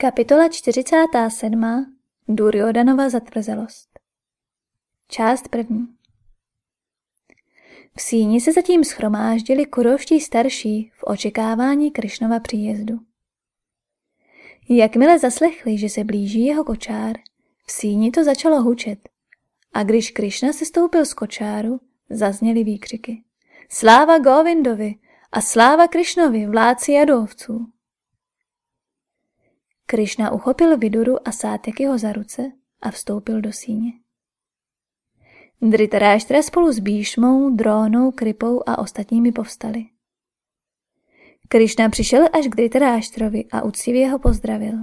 Kapitola 47. Duryodanova zatvrzelost Část první V síni se zatím schromáždili kurovští starší v očekávání Krišnova příjezdu. Jakmile zaslechli, že se blíží jeho kočár, v síni to začalo hučet a když Krišna se stoupil z kočáru, zazněly výkřiky. Sláva Govindovi a sláva Krišnovi, vládci jadovců. Krišna uchopil Viduru a Sátekyho za ruce a vstoupil do síně. Dritaráštra spolu s Bíšmou, Drónou, Kripou a ostatními povstali. Krišna přišel až k Dritaráštrovi a uctivě ho pozdravil.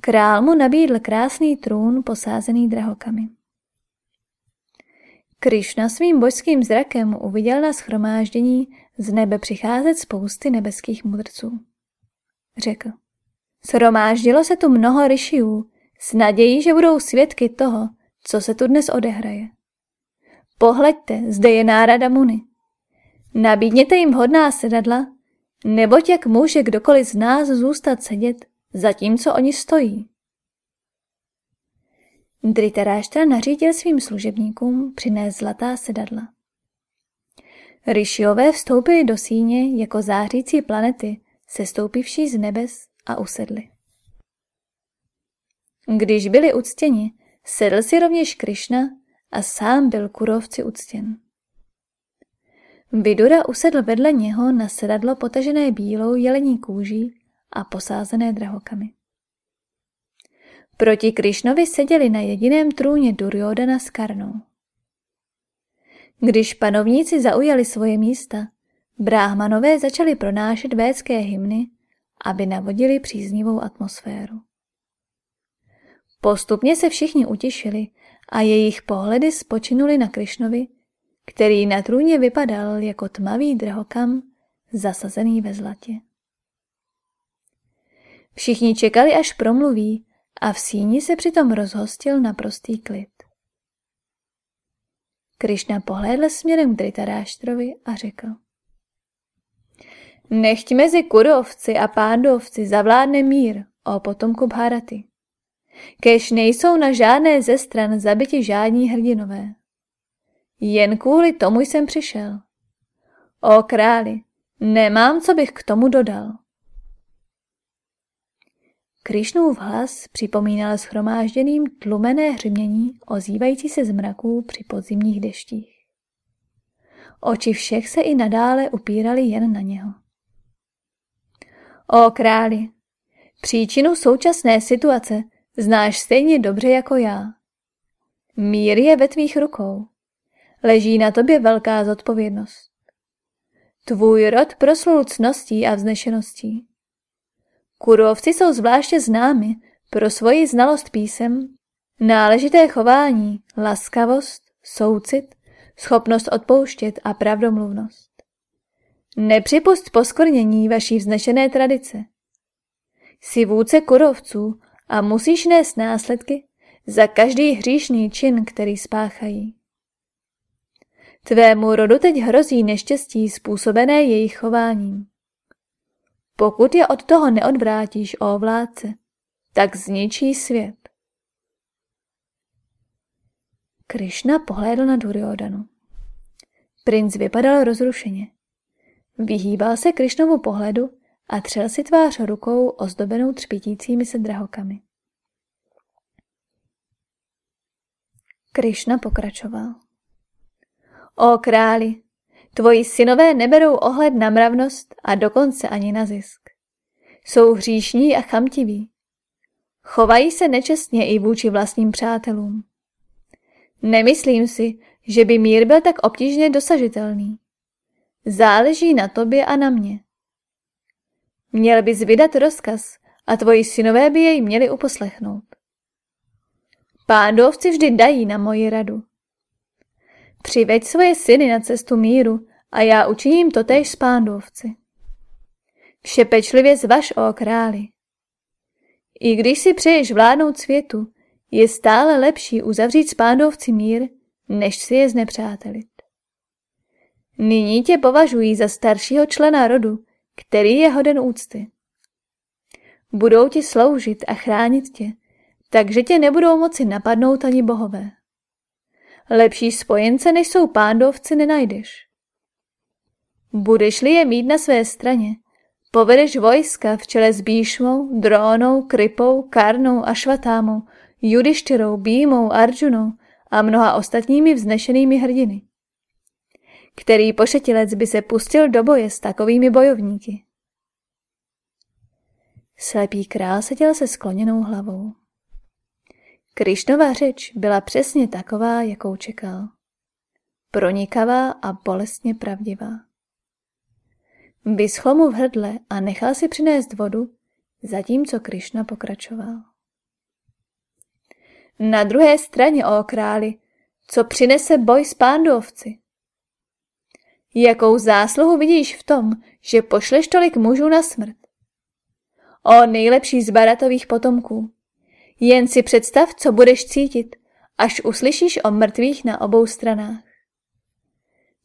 Král mu nabídl krásný trůn posázený drahokami. Krišna svým božským zrakem uviděl na schromáždění z nebe přicházet spousty nebeských mudrců. Řekl. Shromáždilo se tu mnoho ryšiů s nadějí, že budou svědky toho, co se tu dnes odehraje. Pohleďte, zde je nárada Muny. Nabídněte jim hodná sedadla, neboť jak může kdokoliv z nás zůstat sedět, zatímco oni stojí. Dritaráštra nařídil svým služebníkům přinést zlatá sedadla. Ryšiové vstoupili do síně jako zářící planety, sestoupivší z nebes a usedli. Když byli uctěni, sedl si rovněž Krišna a sám byl kurovci uctěn. Vidura usedl vedle něho na sedadlo potažené bílou jelení kůží a posázené drahokami. Proti Krišnovi seděli na jediném trůně Duryodana s Karnou. Když panovníci zaujali svoje místa, bráhmanové začali pronášet védské hymny aby navodili příznivou atmosféru. Postupně se všichni utěšili a jejich pohledy spočinuli na Krišnovi, který na trůně vypadal jako tmavý drahokam zasazený ve zlatě. Všichni čekali, až promluví a v síni se přitom rozhostil na prostý klid. Krišna pohlédl směrem k Dritaráštrovi a řekl. Nechť mezi kurovci a pándovci zavládne mír, o potomku Bharaty. Kež nejsou na žádné ze stran zabiti žádní hrdinové. Jen kvůli tomu jsem přišel. O králi, nemám, co bych k tomu dodal. Krišnův hlas připomínal schromážděným tlumené hřmění ozývající se z mraků při podzimních deštích. Oči všech se i nadále upírali jen na něho. O králi, příčinu současné situace znáš stejně dobře jako já. Mír je ve tvých rukou. Leží na tobě velká zodpovědnost. Tvůj rod proslul cností a vznešeností. Kurovci jsou zvláště známi pro svoji znalost písem, náležité chování, laskavost, soucit, schopnost odpouštět a pravdomluvnost. Nepřipust poskornění vaší vznešené tradice. Jsi vůdce kurovců a musíš nést následky za každý hříšný čin, který spáchají. Tvému rodu teď hrozí neštěstí způsobené jejich chováním. Pokud je od toho neodvrátíš, o vládce, tak zničí svět. Krišna pohlédl na Duryodanu. Princ vypadal rozrušeně. Vyhýbal se Krišnovu pohledu a třel si tvář rukou ozdobenou třpitícími se drahokami. Krišna pokračoval. O králi, tvoji synové neberou ohled na mravnost a dokonce ani na zisk. Jsou hříšní a chamtiví. Chovají se nečestně i vůči vlastním přátelům. Nemyslím si, že by mír byl tak obtížně dosažitelný. Záleží na tobě a na mě. Měl bys vydat rozkaz a tvoji synové by jej měli uposlechnout. Pándovci vždy dají na moji radu. Přiveď svoje syny na cestu míru a já učiním totéž s pándovci. Vše pečlivě zvaž, o králi. I když si přeješ vládnout světu, je stále lepší uzavřít s pándovci mír, než si je znepřátelit. Nyní tě považují za staršího člena rodu, který je hoden úcty. Budou ti sloužit a chránit tě, takže tě nebudou moci napadnout ani bohové. Lepší spojence, než jsou pándovci, nenajdeš. Budeš-li je mít na své straně, povedeš vojska v čele s Bíšmou, Drónou, Krypou, Karnou a Švatámou, Judištyrou, Bímou, Arjunou a mnoha ostatními vznešenými hrdiny. Který pošetilec by se pustil do boje s takovými bojovníky? Slepý král seděl se skloněnou hlavou. Krišnova řeč byla přesně taková, jakou čekal. Pronikavá a bolestně pravdivá. Vyschlo mu v hrdle a nechal si přinést vodu, zatímco Krišna pokračoval. Na druhé straně, o králi, co přinese boj s pándovci? Jakou zásluhu vidíš v tom, že pošleš tolik mužů na smrt? O nejlepší z baratových potomků, jen si představ, co budeš cítit, až uslyšíš o mrtvých na obou stranách.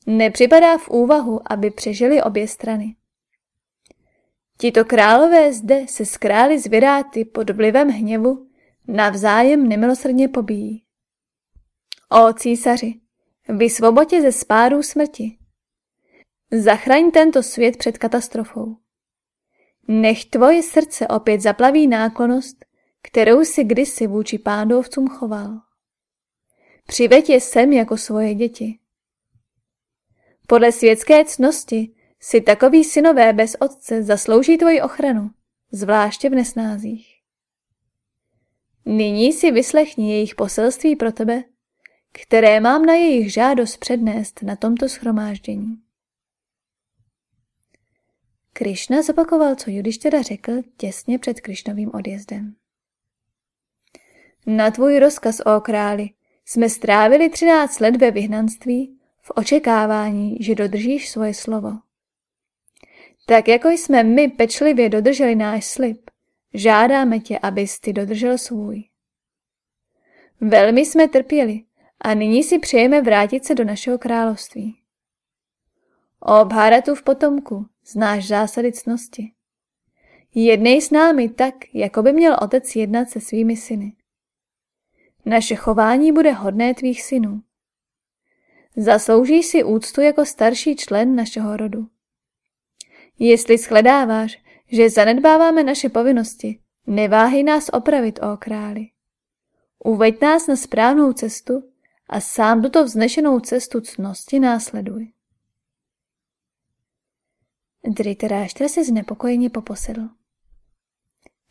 Nepřipadá v úvahu, aby přežili obě strany. Tito králové zde se z králi zviráty pod vlivem hněvu navzájem nemilosrdně pobíjí. O císaři, vysvobodě ze spárů smrti. Zachraň tento svět před katastrofou. Nech tvoje srdce opět zaplaví náklonost kterou si kdysi vůči pándovcům choval. Přiveď je sem jako svoje děti. Podle světské cnosti si takový synové bez otce zaslouží tvoji ochranu, zvláště v nesnázích. Nyní si vyslechni jejich poselství pro tebe, které mám na jejich žádost přednést na tomto schromáždění. Krišna zopakoval, co Judištěra řekl těsně před Krišnovým odjezdem. Na tvůj rozkaz, o králi, jsme strávili třináct let ve vyhnanství v očekávání, že dodržíš svoje slovo. Tak jako jsme my pečlivě dodrželi náš slib, žádáme tě, abys ty dodržel svůj. Velmi jsme trpěli a nyní si přejeme vrátit se do našeho království. O v potomku znáš zásady cnosti. Jednej s námi tak, jako by měl otec jednat se svými syny. Naše chování bude hodné tvých synů. Zasloužíš si úctu jako starší člen našeho rodu. Jestli shledáváš, že zanedbáváme naše povinnosti, neváhej nás opravit, o králi. Uveď nás na správnou cestu a sám tuto vznešenou cestu cnosti následuj. Dritaráštra se znepokojeně poposedl.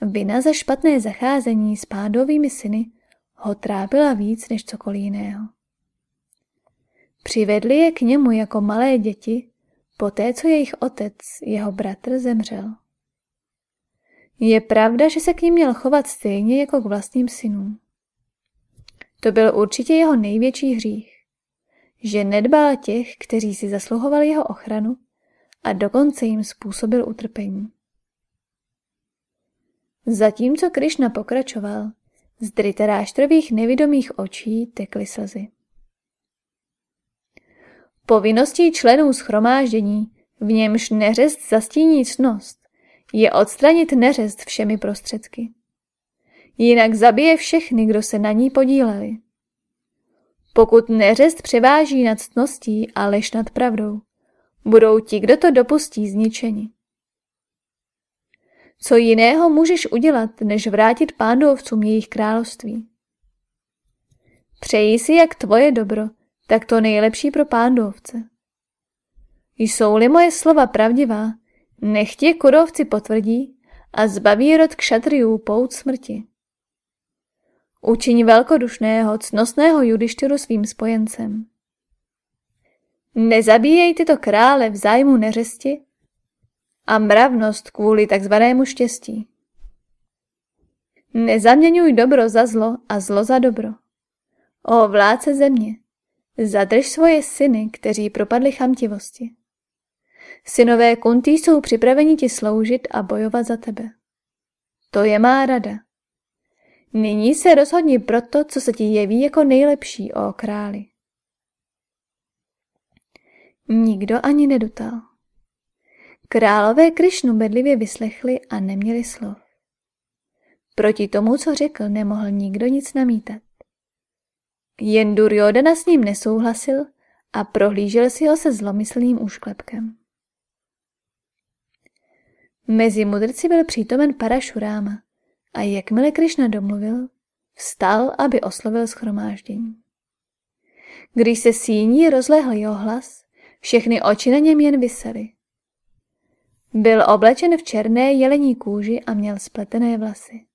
Vina za špatné zacházení s pádovými syny ho trápila víc než cokoliv jiného. Přivedli je k němu jako malé děti, poté co jejich otec, jeho bratr, zemřel. Je pravda, že se k ním měl chovat stejně jako k vlastním synům. To byl určitě jeho největší hřích, že nedbal těch, kteří si zasluhovali jeho ochranu a dokonce jim způsobil utrpení. Zatímco Krišna pokračoval, z Dritaráštrových nevidomých očí tekly slzy. Povinností členů schromáždění, v němž neřest zastíní cnost, je odstranit neřest všemi prostředky. Jinak zabije všechny, kdo se na ní podíleli. Pokud neřest převáží nad ctností a lež nad pravdou, budou ti, kdo to dopustí, zničeni. Co jiného můžeš udělat, než vrátit pándovcům jejich království? Přeji si jak tvoje dobro, tak to nejlepší pro pándovce. Jsou-li moje slova pravdivá, nech tě kurovci potvrdí a zbaví rod kšatriů pout smrti. Učiň velkodušného, cnostného judištyru svým spojencem. Nezabíjej tyto krále v zájmu neřesti a mravnost kvůli takzvanému štěstí. Nezaměňuj dobro za zlo a zlo za dobro. O vládce země, zadrž svoje syny, kteří propadli chamtivosti. Synové Kuntý jsou připraveni ti sloužit a bojovat za tebe. To je má rada. Nyní se rozhodni pro to, co se ti jeví jako nejlepší, o králi. Nikdo ani nedutal. Králové Krišnu bedlivě vyslechli a neměli slov. Proti tomu, co řekl, nemohl nikdo nic namítat. Jen Duryodhana s ním nesouhlasil a prohlížel si ho se zlomyslným úšklepkem. Mezi mudrci byl přítomen Parašuráma a jakmile Krišna domluvil, vstal, aby oslovil schromáždění. Když se síní rozlehl jeho hlas, všechny oči na něm jen vysely. Byl oblečen v černé jelení kůži a měl spletené vlasy.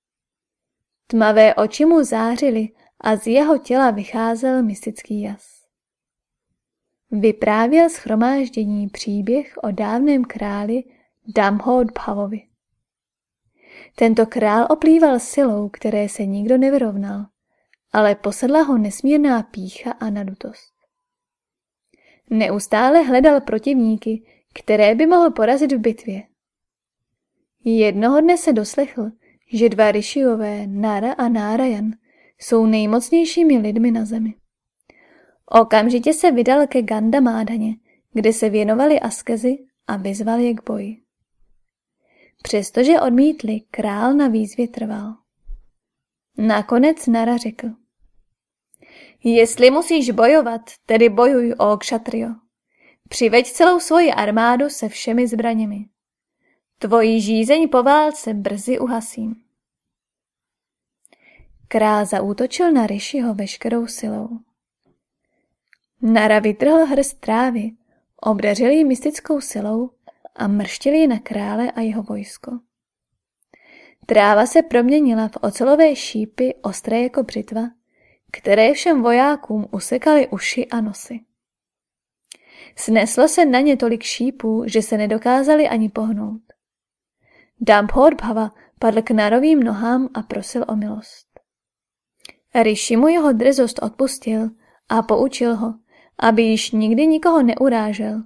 Tmavé oči mu zářily a z jeho těla vycházel mystický jas. Vyprávěl schromáždění příběh o dávném králi Damhod Bhavovi. Tento král oplýval silou, které se nikdo nevyrovnal, ale posedla ho nesmírná pícha a nadutost. Neustále hledal protivníky, které by mohl porazit v bitvě. Jednoho dne se doslechl, že dva ryšiové, Nara a Nárajan, jsou nejmocnějšími lidmi na zemi. Okamžitě se vydal ke Ganda Mádaně, kde se věnovali askezi a vyzval je k boji. Přestože odmítli, král na výzvě trval. Nakonec Nara řekl. Jestli musíš bojovat, tedy bojuj o kšatrio. Přiveď celou svoji armádu se všemi zbraněmi. Tvoji žízeň po válce brzy uhasím. Král zaútočil na Rishiho veškerou silou. Nara vytrhl hrst trávy, obdařil ji mystickou silou a mrštil ji na krále a jeho vojsko. Tráva se proměnila v ocelové šípy ostré jako břitva, které všem vojákům usekaly uši a nosy. Sneslo se na ně tolik šípů, že se nedokázali ani pohnout. Dambhodbhava padl k narovým nohám a prosil o milost. Rishi mu jeho drzost odpustil a poučil ho, aby již nikdy nikoho neurážel,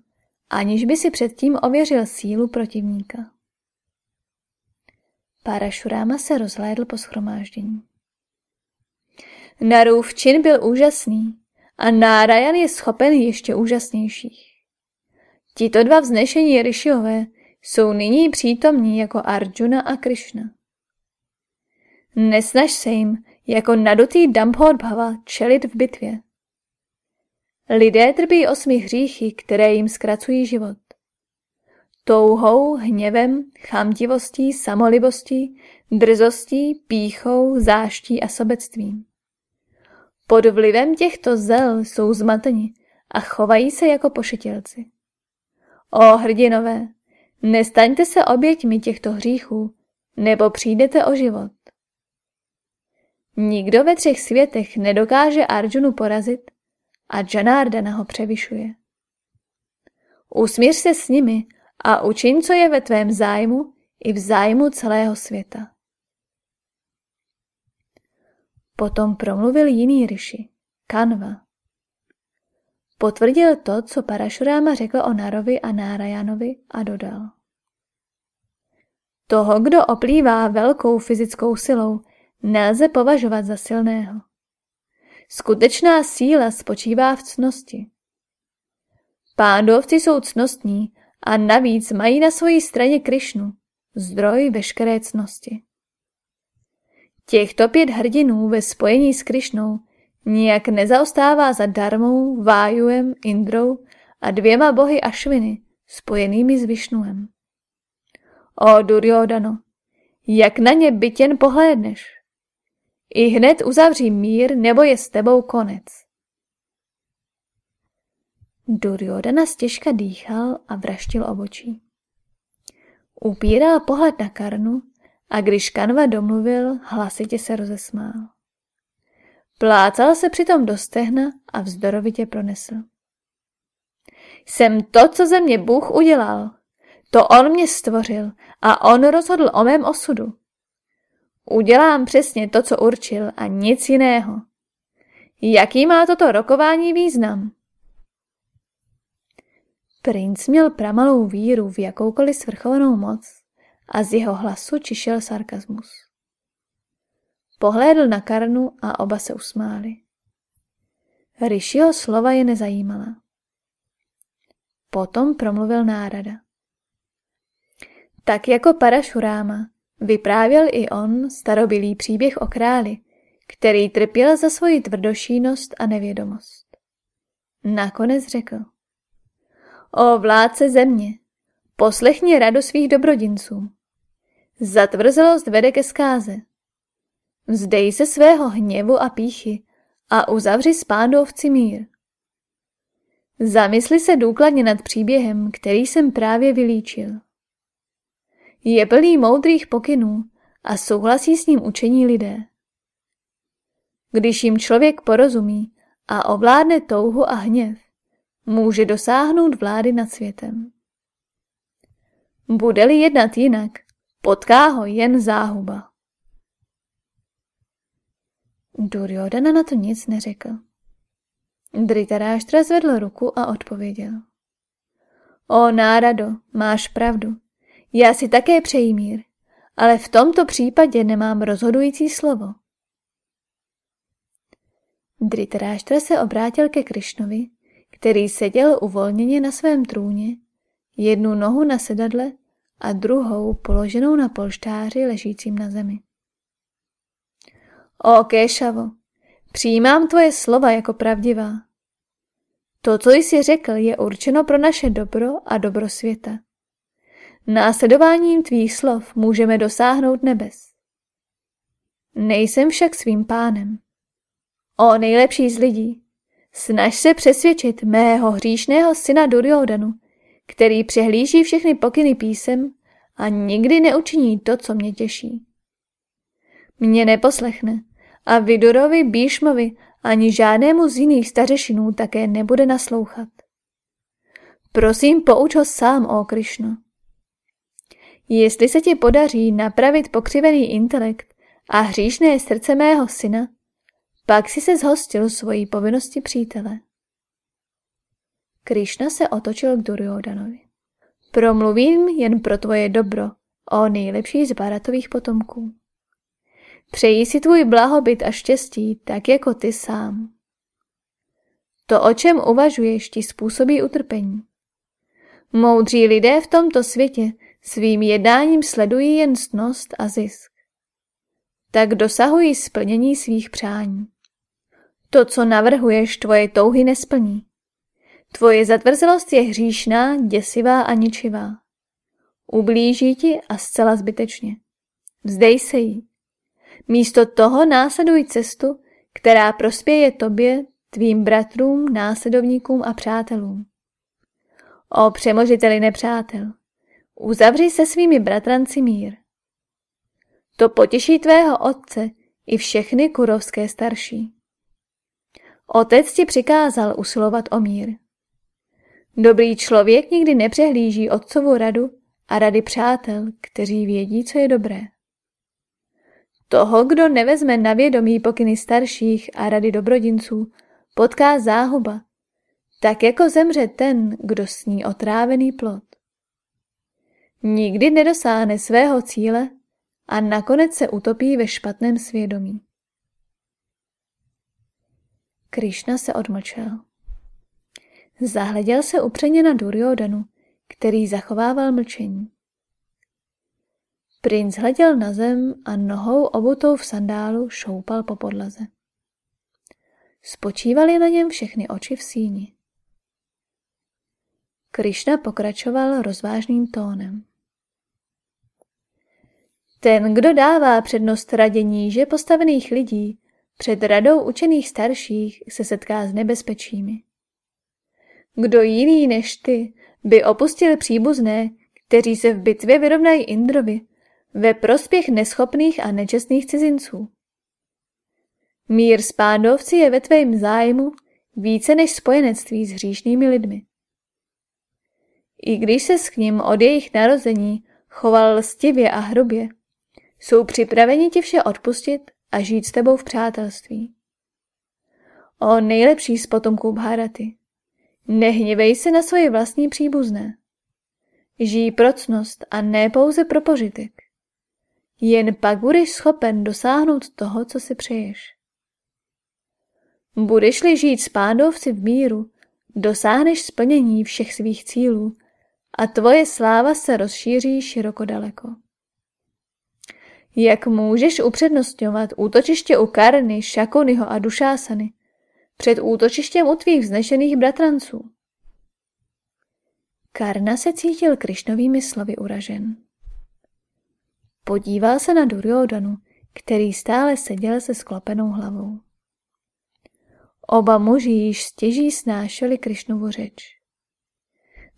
aniž by si předtím ověřil sílu protivníka. Parašuráma se rozhlédl po schromáždění. Narův čin byl úžasný a Nárajan je schopen ještě úžasnějších. Tito dva vznešení Rishiové jsou nyní přítomní jako Arjuna a Krishna. Nesnaž se jim jako nadutý Dambhodbhava čelit v bitvě. Lidé trpí osmi hříchy, které jim zkracují život. Touhou, hněvem, chamtivostí, samolibostí, drzostí, píchou, záští a sobectvím. Pod vlivem těchto zel jsou zmateni a chovají se jako pošetilci. O hrdinové, nestaňte se oběťmi těchto hříchů, nebo přijdete o život. Nikdo ve třech světech nedokáže Arjunu porazit a Janardana ho převyšuje. Usmíř se s nimi a učin, co je ve tvém zájmu i v zájmu celého světa. Potom promluvil jiný ryši, Kanva. Potvrdil to, co Parašuráma řekl o Narovi a Nárajanovi a dodal. Toho, kdo oplývá velkou fyzickou silou, nelze považovat za silného. Skutečná síla spočívá v cnosti. Pándovci jsou cnostní a navíc mají na své straně Krišnu, zdroj veškeré cnosti. Těchto pět hrdinů ve spojení s Krišnou nijak nezaostává za Darmou, Vájuem, Indrou a dvěma bohy Ašviny, spojenými s Višnuem. O Duryodano, jak na ně bytěn pohlédneš? I hned uzavří mír, nebo je s tebou konec. Duryodhana stěžka dýchal a vraštil obočí. Upíral pohled na Karnu a když Kanva domluvil, hlasitě se rozesmál. Plácal se přitom do stehna a vzdorovitě pronesl. Jsem to, co ze mě Bůh udělal. To on mě stvořil a on rozhodl o mém osudu. Udělám přesně to, co určil a nic jiného. Jaký má toto rokování význam? Princ měl pramalou víru v jakoukoliv svrchovanou moc a z jeho hlasu čišel sarkazmus. Pohlédl na Karnu a oba se usmáli. Rishiho slova je nezajímala. Potom promluvil Nárada. Tak jako Parašuráma vyprávěl i on starobilý příběh o králi, který trpěl za svoji tvrdošínost a nevědomost. Nakonec řekl. O vládce země, poslechni radu svých dobrodinců. Zatvrzelost vede ke zkáze. Vzdej se svého hněvu a píchy a uzavři s pádovci mír. Zamysli se důkladně nad příběhem, který jsem právě vylíčil. Je plný moudrých pokynů a souhlasí s ním učení lidé. Když jim člověk porozumí a ovládne touhu a hněv, může dosáhnout vlády nad světem. Bude-li jednat jinak, potká ho jen záhuba. Duryodhana na to nic neřekl. Dritaráštra zvedl ruku a odpověděl. O nárado, máš pravdu. Já si také přeji mír, ale v tomto případě nemám rozhodující slovo. Dritaráštra se obrátil ke Krišnovi, který seděl uvolněně na svém trůně, jednu nohu na sedadle a druhou položenou na polštáři ležícím na zemi. O Kéšavo, přijímám tvoje slova jako pravdivá. To, co jsi řekl, je určeno pro naše dobro a dobro světa. Následováním tvých slov můžeme dosáhnout nebes. Nejsem však svým pánem. O nejlepší z lidí, snaž se přesvědčit mého hříšného syna Duryodanu, který přehlíží všechny pokyny písem a nikdy neučiní to, co mě těší. Mě neposlechne a Vidurovi, Bíšmovi ani žádnému z jiných stařešinů také nebude naslouchat. Prosím, pouč ho sám, o Krišno. Jestli se ti podaří napravit pokřivený intelekt a hříšné srdce mého syna, pak si se zhostil svojí povinnosti přítele. Krišna se otočil k Duryodanovi. Promluvím jen pro tvoje dobro, o nejlepší z Baratových potomků. Přeji si tvůj blahobyt a štěstí, tak jako ty sám. To, o čem uvažuješ, ti způsobí utrpení. Moudří lidé v tomto světě svým jednáním sledují jen stnost a zisk. Tak dosahují splnění svých přání. To, co navrhuješ, tvoje touhy nesplní. Tvoje zatvrzelost je hříšná, děsivá a ničivá. Ublíží ti a zcela zbytečně. Vzdej se jí. Místo toho následuj cestu, která prospěje tobě, tvým bratrům, následovníkům a přátelům. O přemožiteli nepřátel, uzavři se svými bratranci mír. To potěší tvého otce i všechny kurovské starší. Otec ti přikázal usilovat o mír. Dobrý člověk nikdy nepřehlíží otcovu radu a rady přátel, kteří vědí, co je dobré. Toho, kdo nevezme na vědomí pokyny starších a rady dobrodinců, potká záhuba, tak jako zemře ten, kdo sní otrávený plod. Nikdy nedosáhne svého cíle a nakonec se utopí ve špatném svědomí. Krišna se odmlčel. Zahleděl se upřeně na Duryodanu, který zachovával mlčení. Princ hleděl na zem a nohou obutou v sandálu šoupal po podlaze. Spočívaly na něm všechny oči v síni. Krišna pokračoval rozvážným tónem. Ten, kdo dává přednost radě níže postavených lidí, před radou učených starších se setká s nebezpečími. Kdo jiný než ty by opustil příbuzné, kteří se v bitvě vyrovnají Indrovi, ve prospěch neschopných a nečestných cizinců. Mír s pádovci je ve tvém zájmu více než spojenectví s hříšnými lidmi. I když se s ním od jejich narození choval lstivě a hrubě, jsou připraveni ti vše odpustit a žít s tebou v přátelství. O nejlepší z potomků Bharaty, nehněvej se na svoje vlastní příbuzné. Žij procnost a ne pouze pro požitek. Jen pak budeš schopen dosáhnout toho, co si přeješ. Budeš-li žít s pádovci v míru, dosáhneš splnění všech svých cílů a tvoje sláva se rozšíří široko daleko. Jak můžeš upřednostňovat útočiště u Karny, Šakonyho a Dušásany před útočištěm u tvých vznešených bratranců? Karna se cítil Krišnovými slovy uražen. Podíval se na Duryodanu, který stále seděl se sklopenou hlavou. Oba muži již stěží snášeli Krišnovu řeč.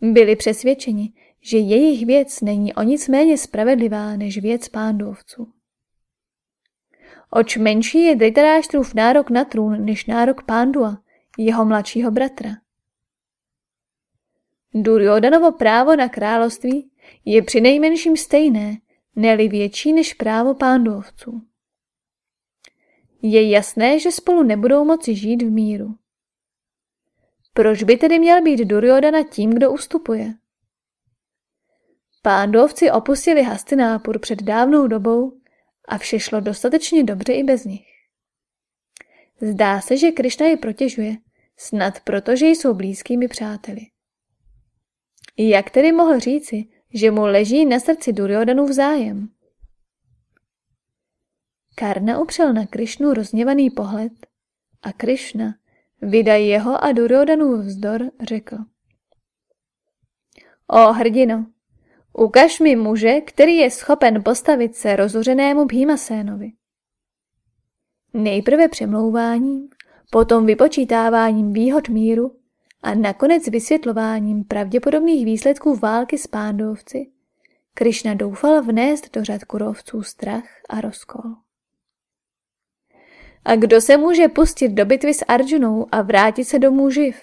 Byli přesvědčeni, že jejich věc není o nic méně spravedlivá než věc pándovců. Oč menší je Dhritarashtrův nárok na trůn než nárok Pándua, jeho mladšího bratra. Duryodanovo právo na království je přinejmenším stejné, neli větší než právo pándovců. Je jasné, že spolu nebudou moci žít v míru. Proč by tedy měl být Duryodana tím, kdo ustupuje? Pándovci opustili Hastinápur před dávnou dobou a vše šlo dostatečně dobře i bez nich. Zdá se, že Krišna je protěžuje, snad proto, že jsou blízkými přáteli. Jak tedy mohl říci, že mu leží na srdci Duryodanův zájem? Karna upřel na Krišnu rozněvaný pohled a Krišna, vydaj jeho a Duryodanův vzdor, řekl. O hrdino, ukaž mi muže, který je schopen postavit se rozuřenému Bhímasénovi. Nejprve přemlouváním, potom vypočítáváním výhod míru a nakonec vysvětlováním pravděpodobných výsledků války s pándovci, Krišna doufal vnést do řad kurovců strach a rozkol. A kdo se může pustit do bitvy s Arjunou a vrátit se domů živ?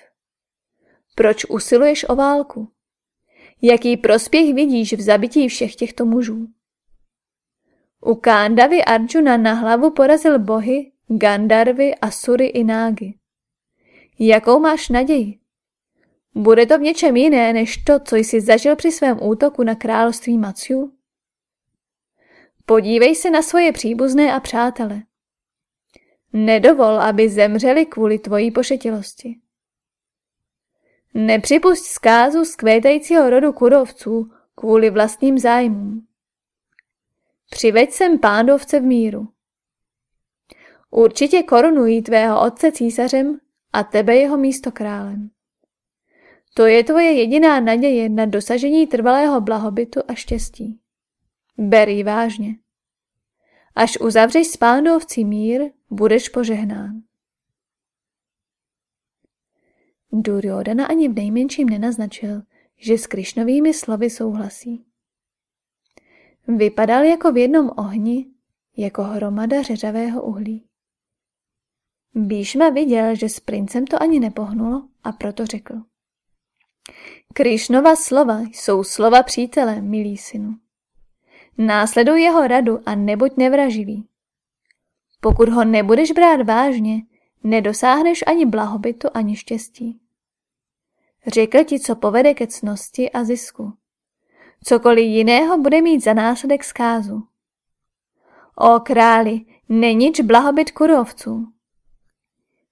Proč usiluješ o válku? Jaký prospěch vidíš v zabití všech těchto mužů? U Kándavy Arjuna na hlavu porazil bohy, Gandarvy, Asury i Nágy. Jakou máš naději? Bude to v něčem jiné než to, co jsi zažil při svém útoku na království Maciu? Podívej se na svoje příbuzné a přátele. Nedovol, aby zemřeli kvůli tvojí pošetilosti. Nepřipust zkázu z kvétajícího rodu kurovců kvůli vlastním zájmům. Přiveď sem pándovce v míru. Určitě korunují tvého otce císařem a tebe jeho místo králem. To je tvoje jediná naděje na dosažení trvalého blahobytu a štěstí. Ber ji vážně. Až uzavřeš s pándovcí mír, budeš požehnán. Duryodana ani v nejmenším nenaznačil, že s Krišnovými slovy souhlasí. Vypadal jako v jednom ohni, jako hromada řeřavého uhlí. Bíšma viděl, že s princem to ani nepohnulo a proto řekl. Krišnova slova jsou slova přítele, milý synu. Následuj jeho radu a nebuď nevraživý. Pokud ho nebudeš brát vážně, nedosáhneš ani blahobytu, ani štěstí. Řekl ti, co povede ke cnosti a zisku. Cokoliv jiného bude mít za následek zkázu. O králi, nenič blahobyt kurovců.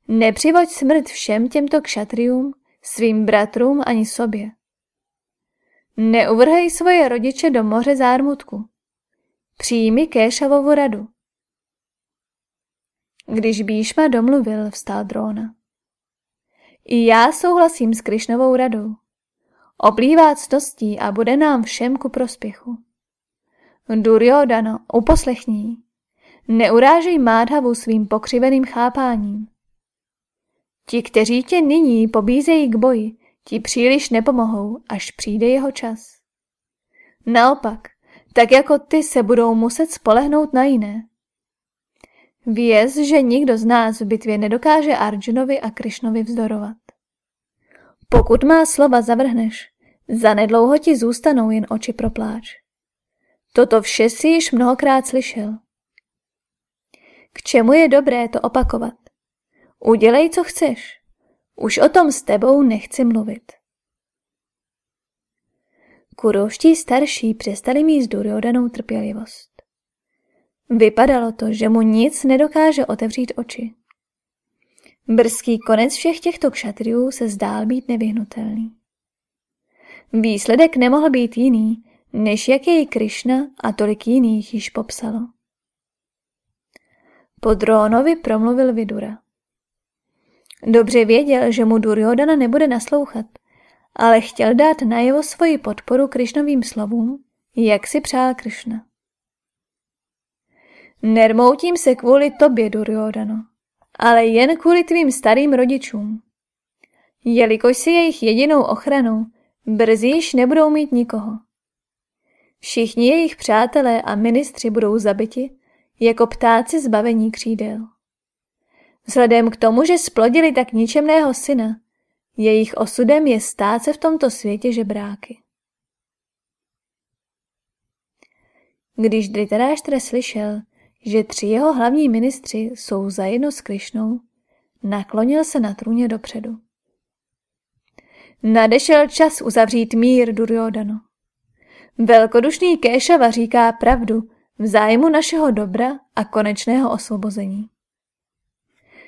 Nepřivoď smrt všem těmto kšatriům, svým bratrům ani sobě. Neuvrhej svoje rodiče do moře zármutku. Přijmi Kéšavovu radu. Když Bíšma domluvil, vstal drona. I já souhlasím s Krišnovou radou. Oplývá ctostí a bude nám všem ku prospěchu. Duryodano, uposlechní. Neurážej Mádhavu svým pokřiveným chápáním. Ti, kteří tě nyní pobízejí k boji, ti příliš nepomohou, až přijde jeho čas. Naopak, tak jako ty se budou muset spolehnout na jiné. Věz, že nikdo z nás v bitvě nedokáže Arjunovi a Krišnovi vzdorovat. Pokud má slova zavrhneš, zanedlouho ti zůstanou jen oči pro pláč. Toto vše si již mnohokrát slyšel. K čemu je dobré to opakovat? Udělej, co chceš. Už o tom s tebou nechci mluvit. Kuroští starší přestali mít s Duryodanou trpělivost. Vypadalo to, že mu nic nedokáže otevřít oči. Brzký konec všech těchto kšatriů se zdál být nevyhnutelný. Výsledek nemohl být jiný, než jak jej Krišna a tolik jiných již popsalo. Po Drónovi promluvil Vidura. Dobře věděl, že mu Duryodana nebude naslouchat, ale chtěl dát najevo svoji podporu Krišnovým slovům, jak si přál Krišna. Nermoutím se kvůli tobě, Duryodano, ale jen kvůli tvým starým rodičům. Jelikož si jejich jedinou ochranou, brzy již nebudou mít nikoho. Všichni jejich přátelé a ministři budou zabiti, jako ptáci zbavení křídel. Vzhledem k tomu, že splodili tak ničemného syna, jejich osudem je stát se v tomto světě žebráky. Když Dritaráštra slyšel, že tři jeho hlavní ministři jsou zajedno s Krišnou, naklonil se na trůně dopředu. Nadešel čas uzavřít mír, Duryodano. Velkodušný Kéšava říká pravdu v zájmu našeho dobra a konečného osvobození.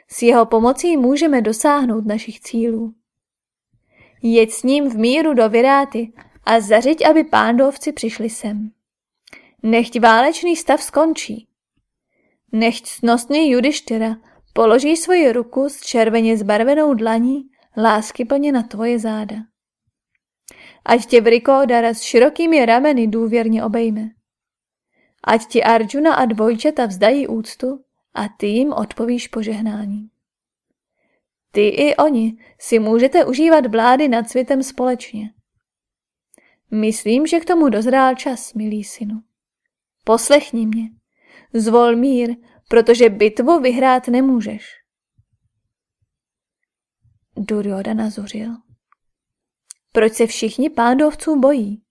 S jeho pomocí můžeme dosáhnout našich cílů. Jeď s ním v míru do Viráty a zařiď, aby pándovci přišli sem. Nechť válečný stav skončí. Nechť snosný Judištyra položí svoji ruku s červeně zbarvenou dlaní láskyplně na tvoje záda. Ať tě Vrikodara s širokými rameny důvěrně obejme. Ať ti Arjuna a dvojčata vzdají úctu a ty jim odpovíš požehnání. Ty i oni si můžete užívat vlády nad světem společně. Myslím, že k tomu dozrál čas, milý synu. Poslechni mě. Zvol mír, protože bitvu vyhrát nemůžeš. Duryodhana zuřil. Proč se všichni pándovců bojí?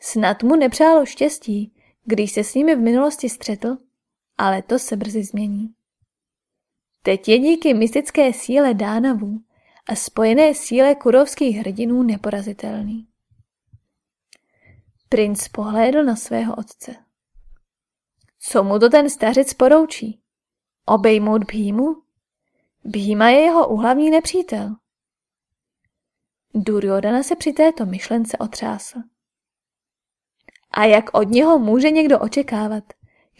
Snad mu nepřálo štěstí, když se s nimi v minulosti střetl, ale to se brzy změní. Teď je díky mystické síle dánavů a spojené síle kurovských hrdinů neporazitelný. Princ pohlédl na svého otce. Co mu to ten stařec poroučí? Obejmout Bhímu? Bhíma je jeho uhlavní nepřítel. Duryodhana se při této myšlence otřásl. A jak od něho může někdo očekávat,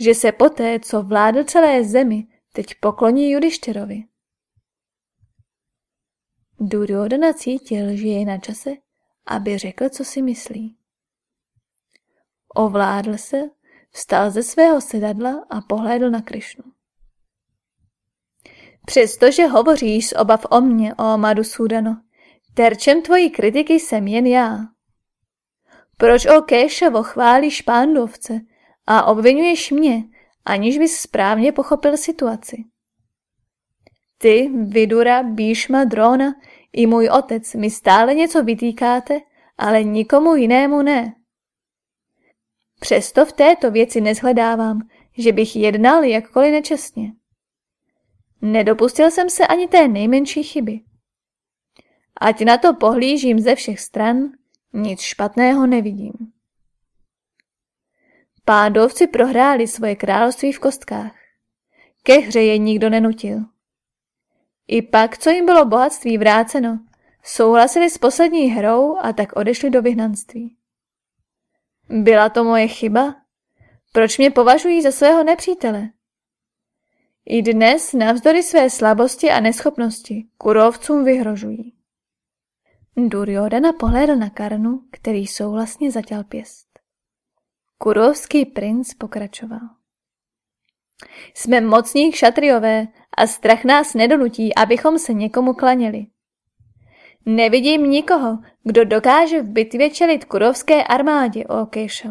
že se poté, co vládl celé zemi, teď pokloní Judištěrovi? Duryodhana cítil, že je na čase, aby řekl, co si myslí. Ovládl se, vstal ze svého sedadla a pohlédl na Krišnu. Přestože hovoříš z obav o mně, o Madhusudano, terčem tvojí kritiky jsem jen já. Proč o Kéšavo chválíš pándovce a obvinuješ mě, aniž bys správně pochopil situaci? Ty, Vidura, Bíšma, Drona i můj otec mi stále něco vytýkáte, ale nikomu jinému ne. Přesto v této věci nezhledávám, že bych jednal jakkoliv nečestně. Nedopustil jsem se ani té nejmenší chyby. Ať na to pohlížím ze všech stran, nic špatného nevidím. Pádovci prohráli svoje království v kostkách. Ke hře je nikdo nenutil. I pak, co jim bylo bohatství vráceno, souhlasili s poslední hrou a tak odešli do vyhnanství. Byla to moje chyba? Proč mě považují za svého nepřítele? I dnes, navzdory své slabosti a neschopnosti, kurovcům vyhrožují. Duryodhana pohlédl na Karnu, který souhlasně zatěl pěst. Kurovský princ pokračoval. Jsme mocní kšatriové a strach nás nedonutí, abychom se někomu klaněli. Nevidím nikoho, kdo dokáže v bitvě čelit kurovské armádě, o Kešo.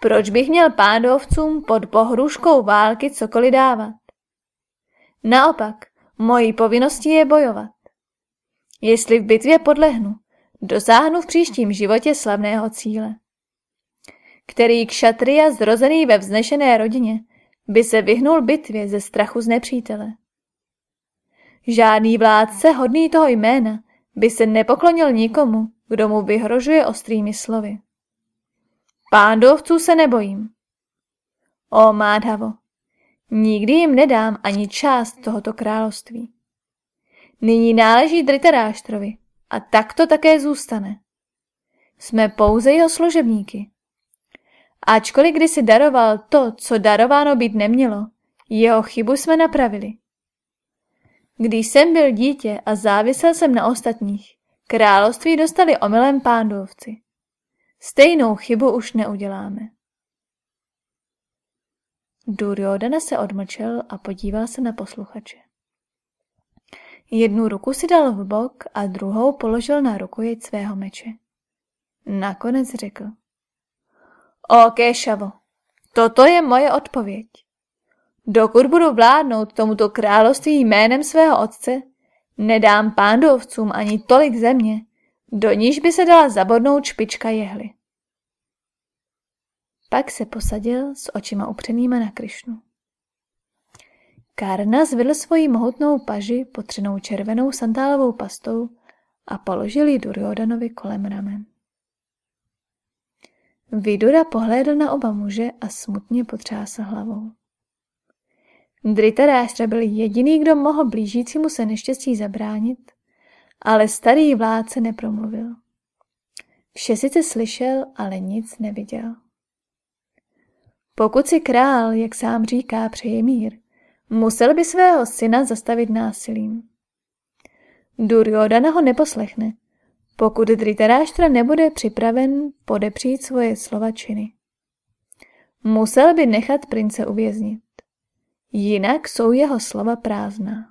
Proč bych měl pádovcům pod pohruškou války cokoliv dávat? Naopak, mojí povinností je bojovat. Jestli v bitvě podlehnu, dosáhnu v příštím životě slavného cíle. Který kšatria zrozený ve vznešené rodině by se vyhnul bitvě ze strachu z nepřítele. Žádný vládce hodný toho jména by se nepoklonil nikomu, kdo mu vyhrožuje ostrými slovy. Pándovců se nebojím. O Mádhavo, nikdy jim nedám ani část tohoto království. Nyní náleží Dritaráštrovi a tak to také zůstane. Jsme pouze jeho služebníky. Ačkoliv kdysi daroval to, co darováno být nemělo, Jeho chybu jsme napravili. Když jsem byl dítě a závisel jsem na ostatních, království dostali omylem pándovci. Stejnou chybu už neuděláme. Duryodhana se odmlčel a podíval se na posluchače. Jednu ruku si dal v bok a druhou položil na rukojeť svého meče. Nakonec řekl. O Kéšavo, toto je moje odpověď. Dokud budu vládnout tomuto království jménem svého otce, nedám pándovcům ani tolik země, do níž by se dala zabodnout špička jehly. Pak se posadil s očima upřenýma na Krišnu. Karna zvedl svoji mohutnou paži potřenou červenou santálovou pastou a položil ji Duryodanovi kolem ramen. Vidura pohlédl na oba muže a smutně potřásl hlavou. Dritaráštra byl jediný, kdo mohl blížícímu se neštěstí zabránit, ale starý vládce nepromluvil. Vše sice slyšel, ale nic neviděl. Pokud si král, jak sám říká, přeje mír, musel by svého syna zastavit násilím. Duryodhana ho neposlechne, pokud Dritaráštra nebude připraven podepřít svoje slova činy. Musel by nechat prince uvěznit. Jinak jsou jeho slova prázdná.